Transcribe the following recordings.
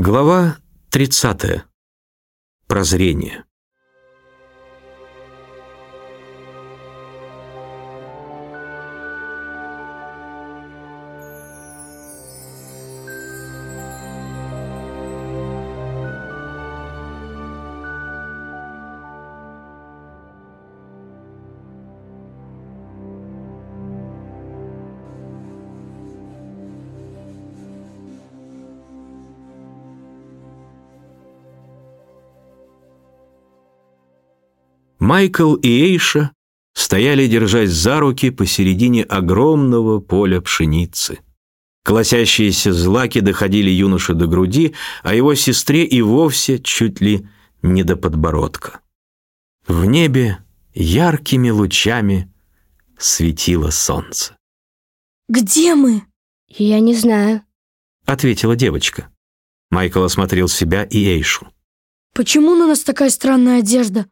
Глава 30. Прозрение. Майкл и Эйша стояли, держась за руки посередине огромного поля пшеницы. Колосящиеся злаки доходили юноше до груди, а его сестре и вовсе чуть ли не до подбородка. В небе яркими лучами светило солнце. «Где мы?» «Я не знаю», — ответила девочка. Майкл осмотрел себя и Эйшу. «Почему на нас такая странная одежда?»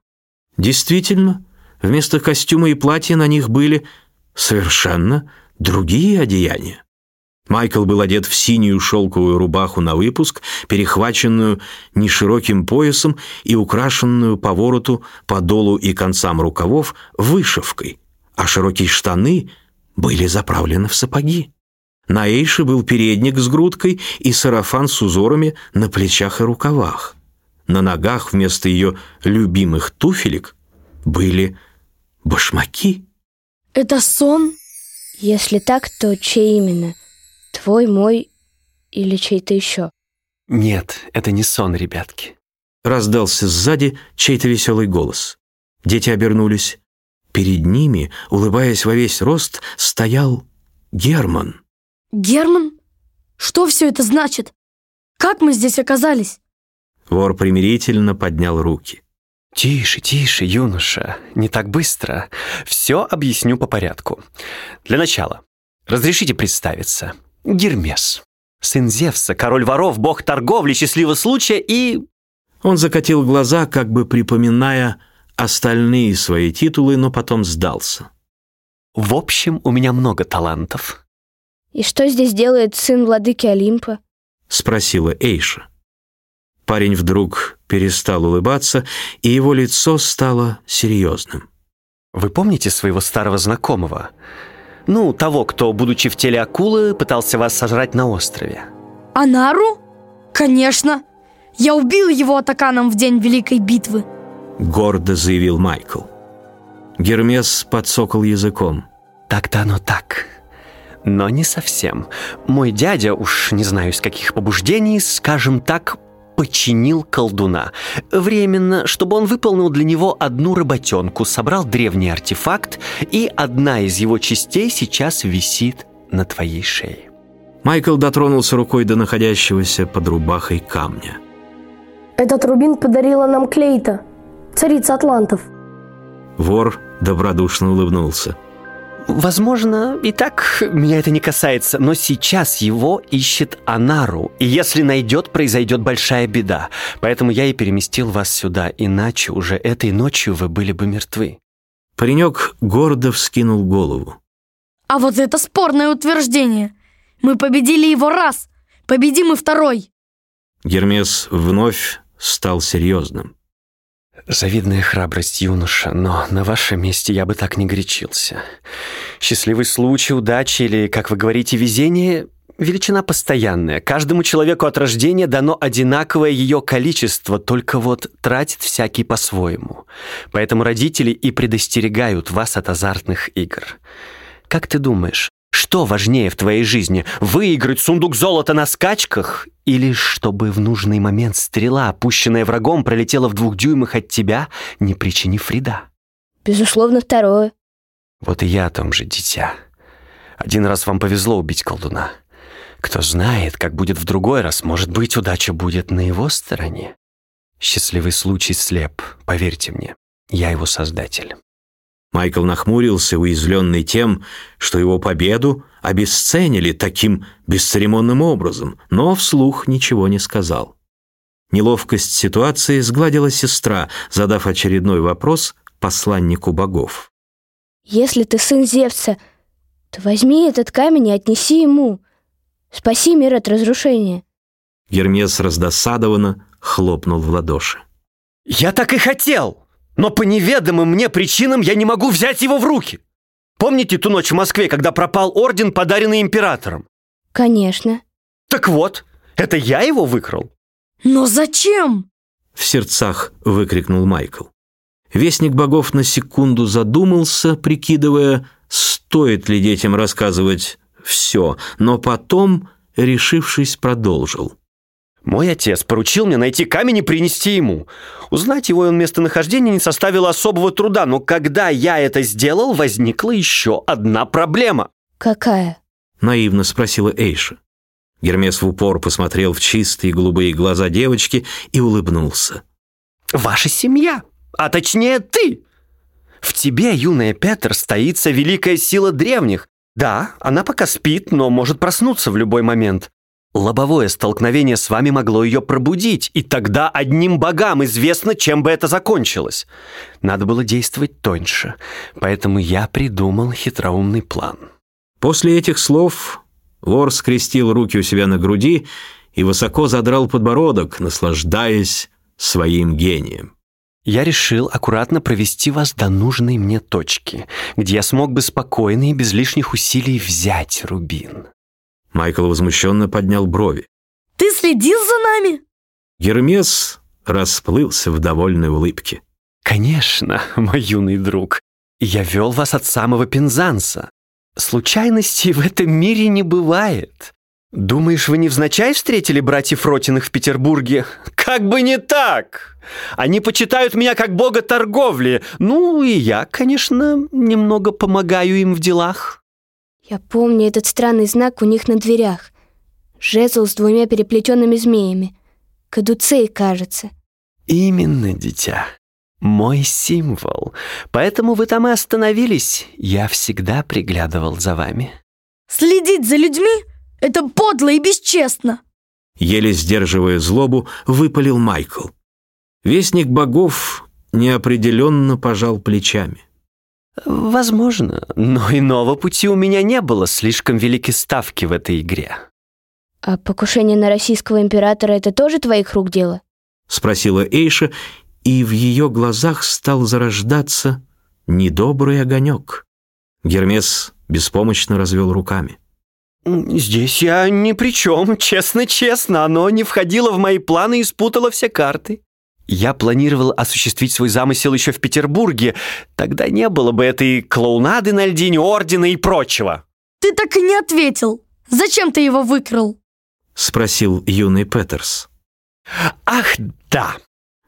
Действительно, вместо костюма и платья на них были совершенно другие одеяния. Майкл был одет в синюю шелковую рубаху на выпуск, перехваченную нешироким поясом и украшенную по вороту, по долу и концам рукавов вышивкой, а широкие штаны были заправлены в сапоги. На Эйше был передник с грудкой и сарафан с узорами на плечах и рукавах. На ногах вместо ее любимых туфелек были башмаки. Это сон? Если так, то чей именно? Твой, мой или чей-то еще? Нет, это не сон, ребятки. Раздался сзади чей-то веселый голос. Дети обернулись. Перед ними, улыбаясь во весь рост, стоял Герман. Герман? Что все это значит? Как мы здесь оказались? Вор примирительно поднял руки. Тише, тише, юноша, не так быстро. Все объясню по порядку. Для начала, разрешите представиться. Гермес, сын Зевса, король воров, бог торговли, счастливого случая и... Он закатил глаза, как бы припоминая остальные свои титулы, но потом сдался. В общем, у меня много талантов. И что здесь делает сын владыки Олимпа? Спросила Эйша. Парень вдруг перестал улыбаться, и его лицо стало серьезным. Вы помните своего старого знакомого? Ну, того, кто, будучи в теле акулы, пытался вас сожрать на острове. Анару? Конечно. Я убил его атаканом в день Великой битвы. Гордо заявил Майкл. Гермес подсокал языком. Так-то оно так. Но не совсем. Мой дядя, уж не знаю из каких побуждений, скажем так, починил колдуна. Временно, чтобы он выполнил для него одну работенку, собрал древний артефакт, и одна из его частей сейчас висит на твоей шее. Майкл дотронулся рукой до находящегося под рубахой камня. Этот рубин подарила нам Клейта, царица атлантов. Вор добродушно улыбнулся. Возможно, и так меня это не касается, но сейчас его ищет Анару, и если найдет, произойдет большая беда. Поэтому я и переместил вас сюда, иначе уже этой ночью вы были бы мертвы. Паренек гордо вскинул голову. А вот это спорное утверждение. Мы победили его раз, победим и второй. Гермес вновь стал серьезным. Завидная храбрость, юноша, но на вашем месте я бы так не горячился. Счастливый случай, удача или, как вы говорите, везение – величина постоянная. Каждому человеку от рождения дано одинаковое ее количество, только вот тратит всякий по-своему. Поэтому родители и предостерегают вас от азартных игр. Как ты думаешь, что важнее в твоей жизни? Выиграть сундук золота на скачках? Или чтобы в нужный момент стрела, опущенная врагом, пролетела в двух дюймах от тебя, не причинив вреда? Безусловно, второе. Вот и я о том же, дитя. Один раз вам повезло убить колдуна. Кто знает, как будет в другой раз, может быть, удача будет на его стороне. Счастливый случай слеп, поверьте мне. Я его создатель. Майкл нахмурился, уязвленный тем, что его победу обесценили таким бесцеремонным образом, но вслух ничего не сказал. Неловкость ситуации сгладила сестра, задав очередной вопрос посланнику богов. Если ты сын Зевса, то возьми этот камень и отнеси ему. Спаси мир от разрушения. Гермес раздосадованно хлопнул в ладоши. «Я так и хотел! Но по неведомым мне причинам я не могу взять его в руки! Помните ту ночь в Москве, когда пропал орден, подаренный императором? Конечно. Так вот, это я его выкрал. Но зачем? В сердцах выкрикнул Майкл. Вестник богов на секунду задумался, прикидывая, стоит ли детям рассказывать все, но потом, решившись, продолжил. Мой отец поручил мне найти камень и принести ему. Узнать его местонахождение не составило особого труда, но когда я это сделал, возникла еще одна проблема. Какая? Наивно спросила Эйша. Гермес в упор посмотрел в чистые голубые глаза девочки и улыбнулся. «Ваша семья, а точнее ты. В тебе, юная Петр, стоится великая сила древних. Да, она пока спит, но может проснуться в любой момент. Лобовое столкновение с вами могло ее пробудить, и тогда одним богам известно, чем бы это закончилось. Надо было действовать тоньше, поэтому я придумал хитроумный план». После этих слов вор скрестил руки у себя на груди и высоко задрал подбородок, наслаждаясь своим гением. Я решил аккуратно провести вас до нужной мне точки, где я смог бы спокойно и без лишних усилий взять рубин. Майкл возмущенно поднял брови. Ты следил за нами? Гермес расплылся в довольной улыбке. Конечно, мой юный друг. Я вел вас от самого Пензанса. Случайностей в этом мире не бывает. Думаешь, вы невзначай встретили братьев Ротиных в Петербурге? Как бы не так! Они почитают меня как бога торговли. Ну, и я, конечно, немного помогаю им в делах. Я помню этот странный знак у них на дверях. Жезл с двумя переплетенными змеями. Кадуцей, кажется. Именно, дитя мой символ. Поэтому вы там и остановились. Я всегда приглядывал за вами. Следить за людьми — это подло и бесчестно. Еле сдерживая злобу, выпалил Майкл. Вестник богов неопределенно пожал плечами. Возможно, но иного пути у меня не было, слишком велики ставки в этой игре. А покушение на российского императора — это тоже твоих рук дело? Спросила Эйша и в ее глазах стал зарождаться недобрый огонек. Гермес беспомощно развел руками. «Здесь я ни при чем, честно-честно. Оно не входило в мои планы и спутало все карты. Я планировал осуществить свой замысел еще в Петербурге. Тогда не было бы этой клоунады на льдине, ордена и прочего». «Ты так и не ответил. Зачем ты его выкрал?» Спросил юный Петерс. «Ах, да!»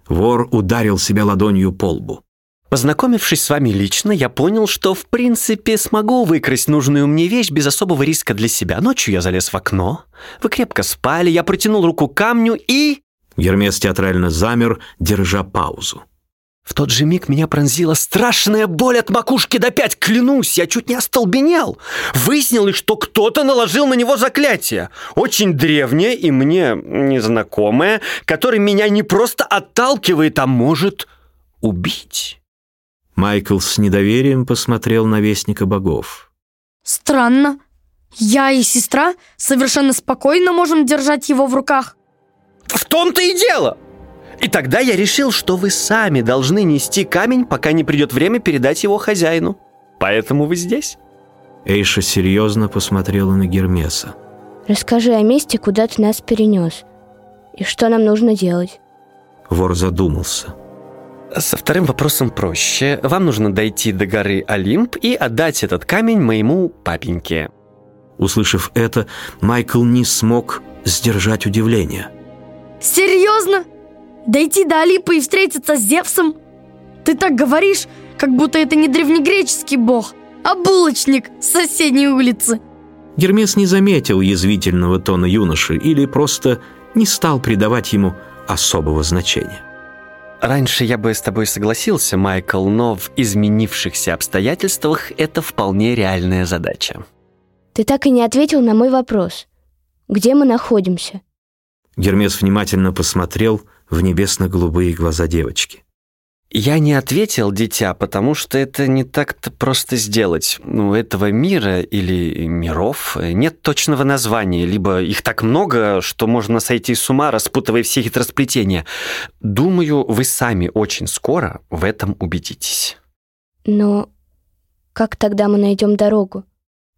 Вор ударил себя ладонью по лбу. Познакомившись с вами лично, я понял, что в принципе смогу выкрасть нужную мне вещь без особого риска для себя. Ночью я залез в окно, вы крепко спали, я протянул руку к камню и... Гермес театрально замер, держа паузу. В тот же миг меня пронзила страшная боль от макушки до пять. Клянусь, я чуть не остолбенел. Выяснилось, что кто-то наложил на него заклятие. Очень древнее и мне незнакомое, которое меня не просто отталкивает, а может убить. Майкл с недоверием посмотрел на Вестника Богов. Странно. Я и сестра совершенно спокойно можем держать его в руках. В том-то и дело. И тогда я решил, что вы сами должны нести камень, пока не придет время передать его хозяину. Поэтому вы здесь. Эйша серьезно посмотрела на Гермеса. Расскажи о месте, куда ты нас перенес. И что нам нужно делать. Вор задумался. Со вторым вопросом проще. Вам нужно дойти до горы Олимп и отдать этот камень моему папеньке. Услышав это, Майкл не смог сдержать удивление. Серьезно? Дойти до Алипа и встретиться с Зевсом? Ты так говоришь, как будто это не древнегреческий бог, а булочник с соседней улицы. Гермес не заметил язвительного тона юноши или просто не стал придавать ему особого значения. Раньше я бы с тобой согласился, Майкл, но в изменившихся обстоятельствах это вполне реальная задача. Ты так и не ответил на мой вопрос. Где мы находимся? Гермес внимательно посмотрел в небесно-голубые глаза девочки. Я не ответил, дитя, потому что это не так-то просто сделать. У этого мира или миров нет точного названия, либо их так много, что можно сойти с ума, распутывая все хитросплетения. Думаю, вы сами очень скоро в этом убедитесь. Но как тогда мы найдем дорогу?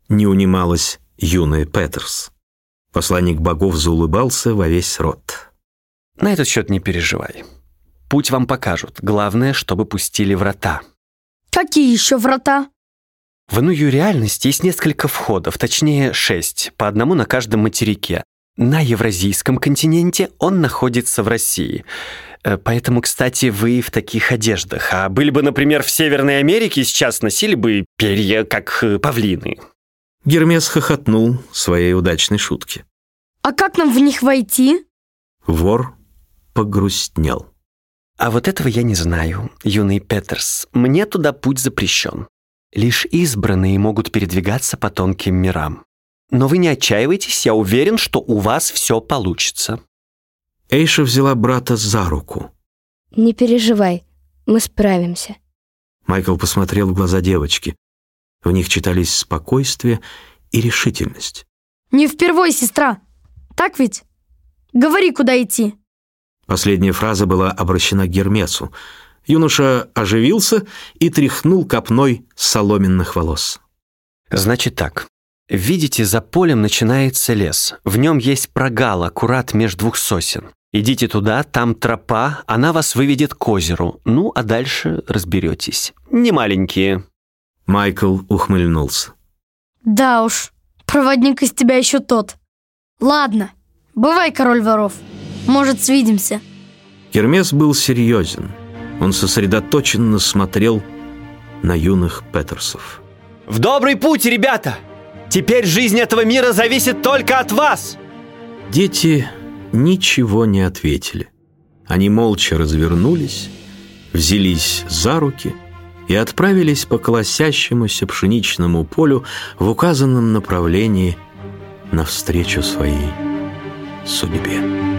Не унималась юная Петерс. Посланник богов заулыбался во весь рот. На этот счет не переживай. Путь вам покажут. Главное, чтобы пустили врата. Какие еще врата? В иную реальность есть несколько входов, точнее шесть, по одному на каждом материке. На Евразийском континенте он находится в России. Э, поэтому, кстати, вы в таких одеждах. А были бы, например, в Северной Америке, сейчас носили бы перья, как э, павлины. Гермес хохотнул своей удачной шутки. А как нам в них войти? Вор погрустнел. А вот этого я не знаю, юный Петерс. Мне туда путь запрещен. Лишь избранные могут передвигаться по тонким мирам. Но вы не отчаивайтесь, я уверен, что у вас все получится. Эйша взяла брата за руку. Не переживай, мы справимся. Майкл посмотрел в глаза девочки. В них читались спокойствие и решительность. Не впервой, сестра. Так ведь? Говори, куда идти. Последняя фраза была обращена к Гермесу. Юноша оживился и тряхнул копной соломенных волос. Значит так. Видите, за полем начинается лес. В нем есть прогал, аккурат между двух сосен. Идите туда, там тропа, она вас выведет к озеру. Ну, а дальше разберетесь. Не маленькие. Майкл ухмыльнулся. Да уж, проводник из тебя еще тот. Ладно, бывай, король воров. Может, свидимся. Гермес был серьезен. Он сосредоточенно смотрел на юных Петерсов. В добрый путь, ребята! Теперь жизнь этого мира зависит только от вас! Дети ничего не ответили. Они молча развернулись, взялись за руки и отправились по колосящемуся пшеничному полю в указанном направлении навстречу своей судьбе.